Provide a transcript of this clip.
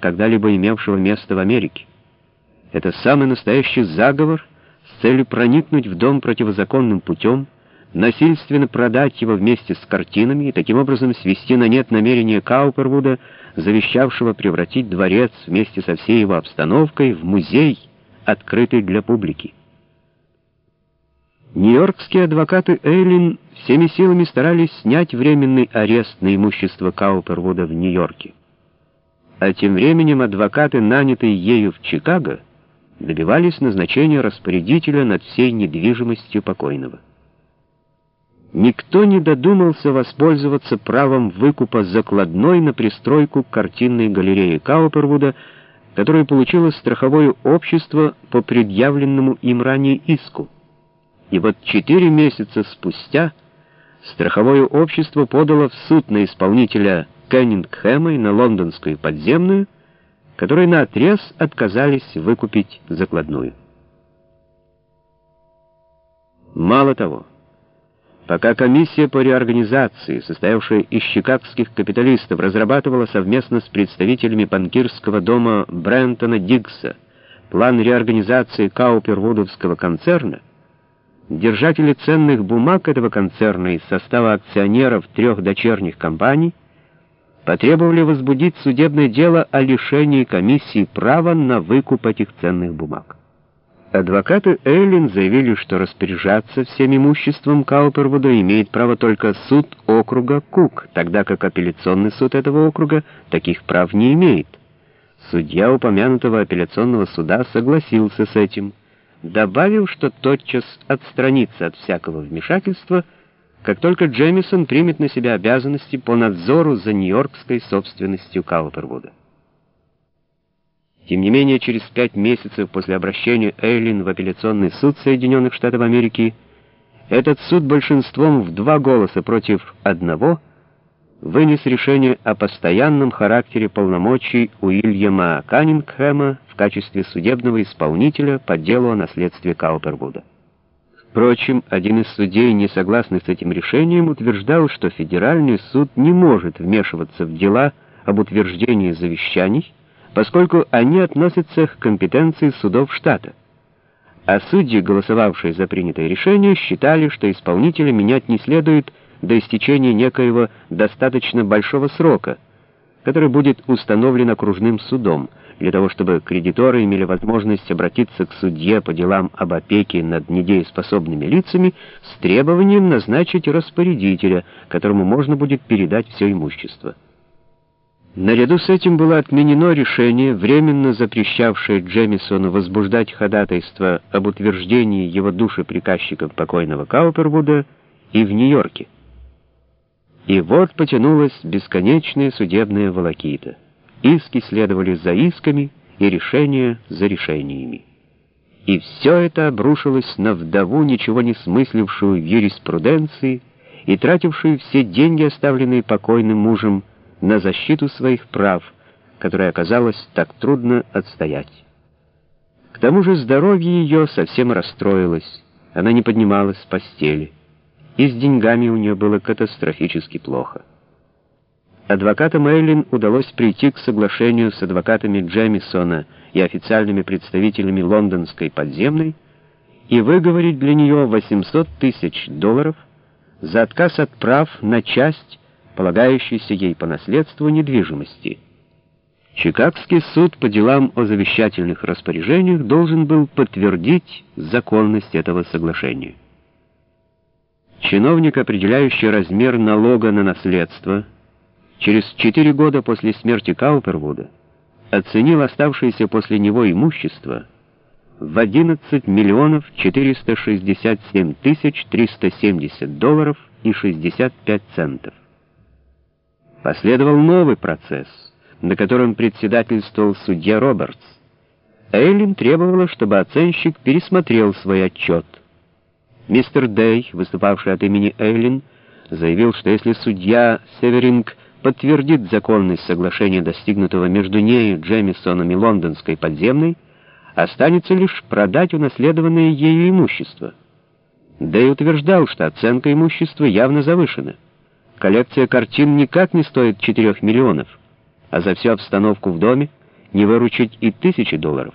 когда-либо имевшего место в Америке. Это самый настоящий заговор с целью проникнуть в дом противозаконным путем, насильственно продать его вместе с картинами и таким образом свести на нет намерение Каупервуда, завещавшего превратить дворец вместе со всей его обстановкой в музей, открытый для публики. Нью-Йоркские адвокаты Эйлин всеми силами старались снять временный арест на имущество Каупервуда в Нью-Йорке. А тем временем адвокаты, нанятые ею в Чикаго, добивались назначения распорядителя над всей недвижимостью покойного. Никто не додумался воспользоваться правом выкупа закладной на пристройку картинной галереи Каупервуда, которую получило страховое общество по предъявленному им ранее иску. И вот четыре месяца спустя страховое общество подало в суд на исполнителя Кеннингхэма и на лондонскую подземную, которые наотрез отказались выкупить закладную. Мало того, пока комиссия по реорганизации, состоявшая из чикагских капиталистов, разрабатывала совместно с представителями банкирского дома Брентона Диггса план реорганизации Каупервудовского концерна, держатели ценных бумаг этого концерна из состава акционеров трех дочерних компаний потребовали возбудить судебное дело о лишении комиссии права на выкуп этих ценных бумаг. Адвокаты Эйлин заявили, что распоряжаться всем имуществом Каупервуда имеет право только суд округа Кук, тогда как апелляционный суд этого округа таких прав не имеет. Судья упомянутого апелляционного суда согласился с этим, добавив, что тотчас отстранится от всякого вмешательства — как только Джемисон примет на себя обязанности по надзору за нью-йоркской собственностью Каупервуда. Тем не менее, через пять месяцев после обращения Эйлин в апелляционный суд Соединенных Штатов Америки, этот суд большинством в два голоса против одного вынес решение о постоянном характере полномочий Уильяма Каннингхэма в качестве судебного исполнителя по делу о наследстве Каупервуда. Впрочем, один из судей, не согласный с этим решением, утверждал, что федеральный суд не может вмешиваться в дела об утверждении завещаний, поскольку они относятся к компетенции судов штата. А судьи, голосовавшие за принятое решение, считали, что исполнителя менять не следует до истечения некоего достаточно большого срока, который будет установлен окружным судом, для того, чтобы кредиторы имели возможность обратиться к судье по делам об опеке над недееспособными лицами с требованием назначить распорядителя, которому можно будет передать все имущество. Наряду с этим было отменено решение, временно запрещавшее Джемисону возбуждать ходатайство об утверждении его души приказчиком покойного Каупервуда и в Нью-Йорке. И вот потянулась бесконечная судебная волокита. Иски следовали за исками и решения за решениями. И все это обрушилось на вдову, ничего не смыслившую в юриспруденции и тратившую все деньги, оставленные покойным мужем, на защиту своих прав, которые оказалось так трудно отстоять. К тому же здоровье ее совсем расстроилось, она не поднималась с постели, и с деньгами у нее было катастрофически плохо. Адвокатам Эйлин удалось прийти к соглашению с адвокатами Джемисона и официальными представителями лондонской подземной и выговорить для нее 800 тысяч долларов за отказ от прав на часть, полагающейся ей по наследству недвижимости. Чикагский суд по делам о завещательных распоряжениях должен был подтвердить законность этого соглашения. Чиновник, определяющий размер налога на наследство, через четыре года после смерти Каупервуда оценил оставшееся после него имущество в 11 миллионов 467 тысяч 370 долларов и 65 центов. Последовал новый процесс, на котором председательствовал судья Робертс. Эйлин требовала, чтобы оценщик пересмотрел свой отчет. Мистер Дэй, выступавший от имени Эйлин, заявил, что если судья Северинг подтвердит законность соглашения, достигнутого между нею, Джемисоном и лондонской подземной, останется лишь продать унаследованное ею имущество. Да и утверждал, что оценка имущества явно завышена. Коллекция картин никак не стоит 4 миллионов, а за всю обстановку в доме не выручить и тысячи долларов.